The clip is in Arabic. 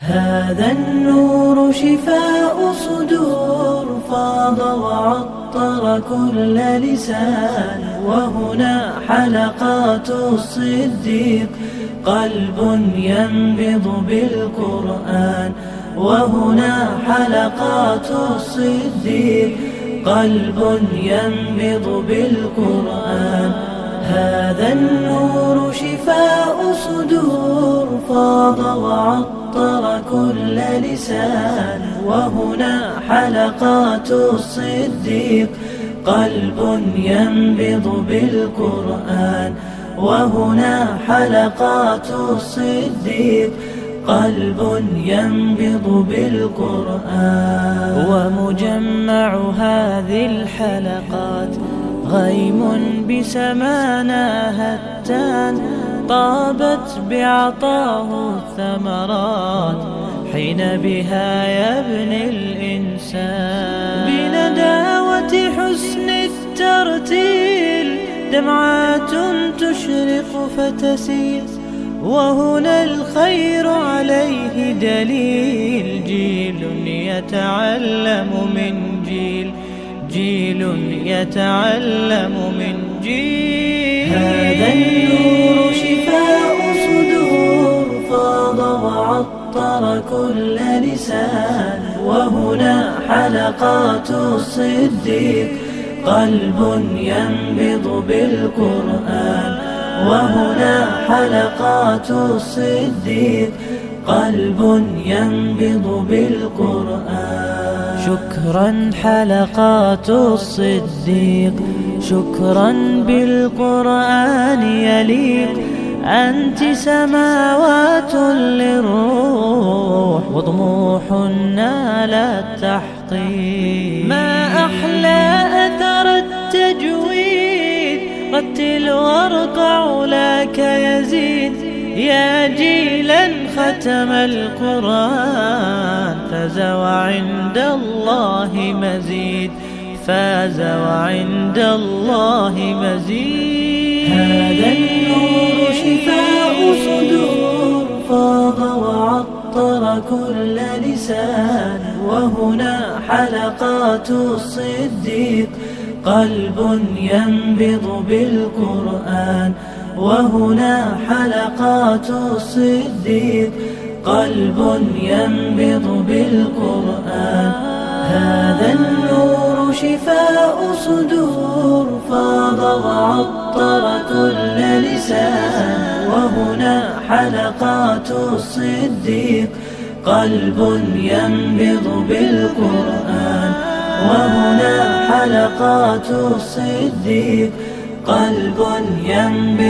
هذا النور شفاء صدور فاض وعطر كل لسان. وهنا حلقات الصديق قلب ينبض بالقرآن. وهنا حلقات الصديق قلب ينبض بالقرآن. هذا النور شفاء صدور فاض وعطر كل لسان وهنا حلقات الصديق. قلب ينبض بالقرآن وهنا حلقات الصديق. قلب ينبض بالقرآن. ومجمع هذه الحلقات. غيم بسمانا هتان طابت بعطاه الثمرات. حين بها يبني الإنسان. بنداوة حسن الترتيل دمعات تشرق فتسيل. وهنا الخير عليه دليل جيل يتعلم من جيل. جيل يتعلم من جيل. هذا النور شفاء صدور فاض وعطر كل لسان. وهنا حلقات الصديق قلب ينبض بالقرآن. وهنا حلقات الصديق قلب ينبض بالقرآن. شكرا حلقات الصديق. شكرا بالقرآن يليق. أنت سماوات للروح وطموح نال التحقيق. ما أحلى أثر التجويد. رتل وارقع لك يزيد. يا جيلا ختم القرآن فاز وعند الله مزيد فاز وعند الله مزيد. هذا النور شفاء صدور فاض وعطر كل لسان وهنا حلقات الصديق قلب ينبض بالقرآن. وهنا حلقات الصديق قلب ينبض بالقرآن. هذا النور شفاء صدور فاض وعطر كل لسان وهنا حلقات الصديق قلب ينبض بالقرآن. وهنا حلقات الصديق قلب ينبض